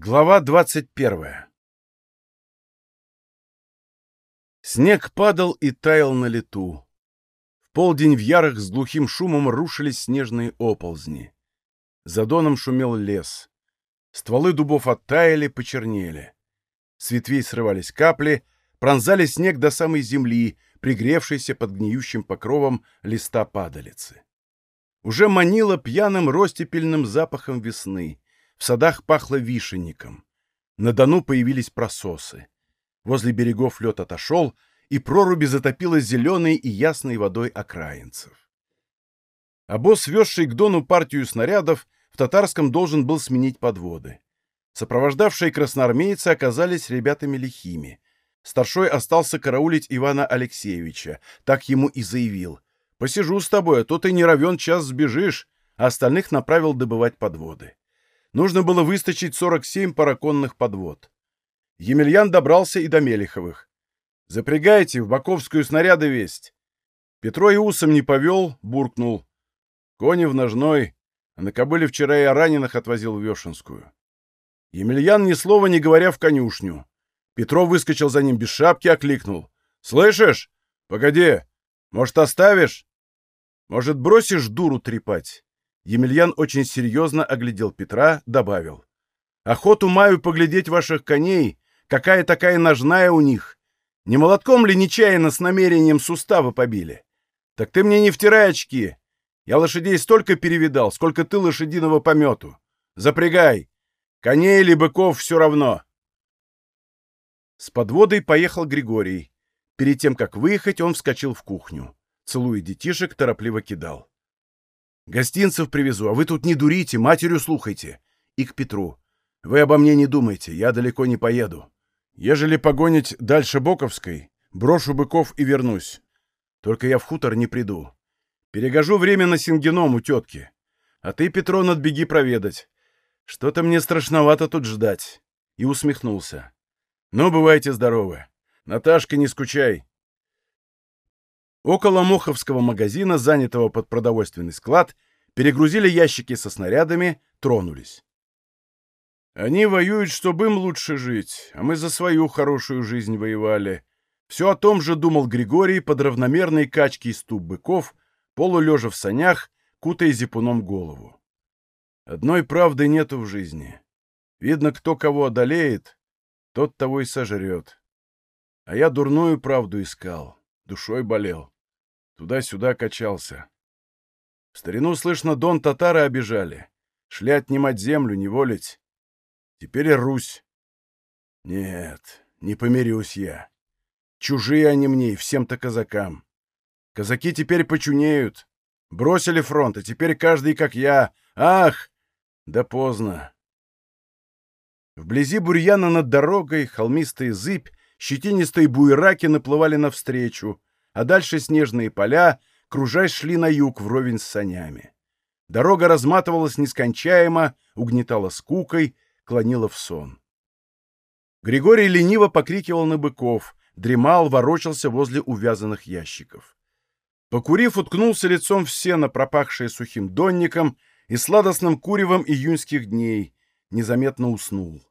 Глава 21 Снег падал и таял на лету. В полдень в ярах с глухим шумом рушились снежные оползни. За доном шумел лес. Стволы дубов оттаяли, почернели. С ветвей срывались капли, пронзали снег до самой земли, пригревшейся под гниющим покровом листа падалицы. Уже манило пьяным ростепельным запахом весны. В садах пахло вишенником. На Дону появились прососы. Возле берегов лед отошел, и проруби затопило зеленой и ясной водой окраинцев. Обоз, везший к Дону партию снарядов, в Татарском должен был сменить подводы. Сопровождавшие красноармейцы оказались ребятами лихими. Старшой остался караулить Ивана Алексеевича, так ему и заявил. «Посижу с тобой, а то ты не равен час сбежишь», а остальных направил добывать подводы нужно было выстачить 47 параконных подвод. Емельян добрался и до Мелиховых. «Запрягайте, в Баковскую снаряды весть». Петро и усом не повел, буркнул. Кони в ножной, а на кобыле вчера я раненых отвозил в Вешенскую. Емельян ни слова не говоря в конюшню. Петро выскочил за ним без шапки, окликнул. «Слышишь? Погоди, может, оставишь? Может, бросишь дуру трепать?» Емельян очень серьезно оглядел Петра, добавил. «Охоту маю поглядеть ваших коней, какая такая ножная у них. Не молотком ли нечаянно с намерением суставы побили? Так ты мне не втирай очки. Я лошадей столько перевидал, сколько ты лошадиного помету. Запрягай. Коней или быков все равно». С подводой поехал Григорий. Перед тем, как выехать, он вскочил в кухню. Целуя детишек, торопливо кидал. Гостинцев привезу, а вы тут не дурите, матерью слухайте. И к Петру. Вы обо мне не думайте, я далеко не поеду. Ежели погонить дальше Боковской, брошу быков и вернусь. Только я в хутор не приду. Перегожу время на сингеном у тетки. А ты, Петрон, отбеги проведать. Что-то мне страшновато тут ждать. И усмехнулся. Ну, бывайте здоровы. Наташка, не скучай. Около Моховского магазина, занятого под продовольственный склад, перегрузили ящики со снарядами, тронулись. Они воюют, чтобы им лучше жить, а мы за свою хорошую жизнь воевали. Все о том же думал Григорий под равномерной качки из туп быков, полулежа в санях, кутая зипуном голову. Одной правды нету в жизни. Видно, кто кого одолеет, тот того и сожрет. А я дурную правду искал, душой болел. Туда-сюда качался. В старину, слышно, дон татары обижали. Шли отнимать землю, не волить. Теперь и Русь. Нет, не помирюсь я. Чужие они мне и всем-то казакам. Казаки теперь почунеют. Бросили фронт, а теперь каждый как я. Ах! Да поздно. Вблизи бурьяна над дорогой холмистая зыбь, щетинистые буераки наплывали навстречу, а дальше снежные поля, кружась, шли на юг вровень с санями. Дорога разматывалась нескончаемо, угнетала скукой, клонила в сон. Григорий лениво покрикивал на быков, дремал, ворочался возле увязанных ящиков. Покурив, уткнулся лицом в сено, пропахшее сухим донником и сладостным куревом июньских дней, незаметно уснул.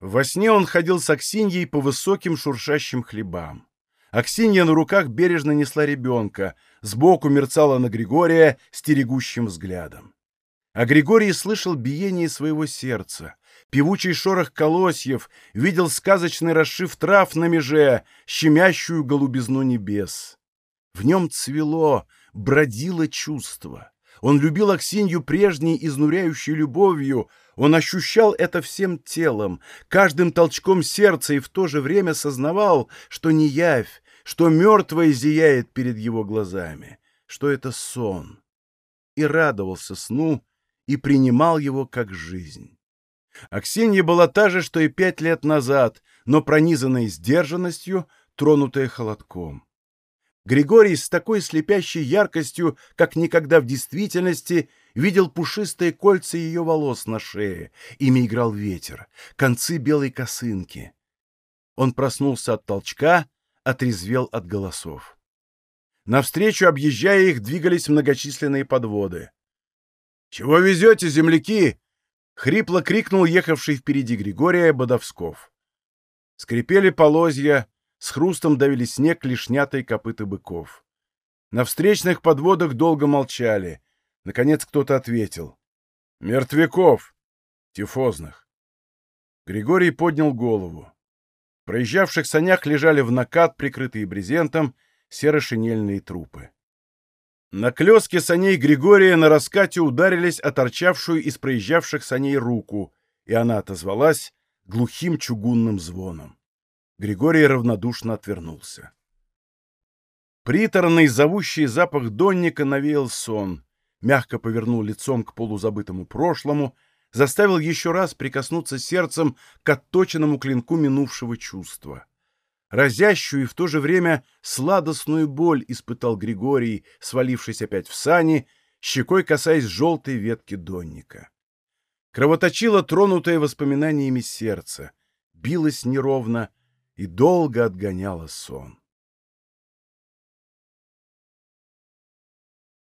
Во сне он ходил с Аксиньей по высоким шуршащим хлебам. Аксинья на руках бережно несла ребенка, сбоку мерцала на Григория стерегущим взглядом. А Григорий слышал биение своего сердца, певучий шорох колосьев, видел сказочный расшив трав на меже, щемящую голубизну небес. В нем цвело, бродило чувство. Он любил Аксинью прежней изнуряющей любовью, он ощущал это всем телом, каждым толчком сердца и в то же время сознавал, что не явь, что мертвое зияет перед его глазами, что это сон. И радовался сну, и принимал его как жизнь. Аксинья была та же, что и пять лет назад, но пронизанная сдержанностью, тронутая холодком. Григорий с такой слепящей яркостью, как никогда в действительности, видел пушистые кольца ее волос на шее, ими играл ветер, концы белой косынки. Он проснулся от толчка, отрезвел от голосов. Навстречу, объезжая их, двигались многочисленные подводы. «Чего везете, земляки?» Хрипло крикнул ехавший впереди Григория Бодовсков. Скрипели полозья, с хрустом давили снег лишнятой копыта быков. На встречных подводах долго молчали. Наконец кто-то ответил. «Мертвяков! Тифозных!» Григорий поднял голову. В проезжавших санях лежали в накат, прикрытые брезентом, серо-шинельные трупы. На клёске саней Григория на раскате ударились о торчавшую из проезжавших саней руку, и она отозвалась глухим чугунным звоном. Григорий равнодушно отвернулся. Приторный зовущий запах донника навеял сон, мягко повернул лицом к полузабытому прошлому, заставил еще раз прикоснуться сердцем к отточенному клинку минувшего чувства. Разящую и в то же время сладостную боль испытал Григорий, свалившись опять в сани, щекой касаясь желтой ветки донника. Кровоточило тронутое воспоминаниями сердце, билось неровно и долго отгоняло сон.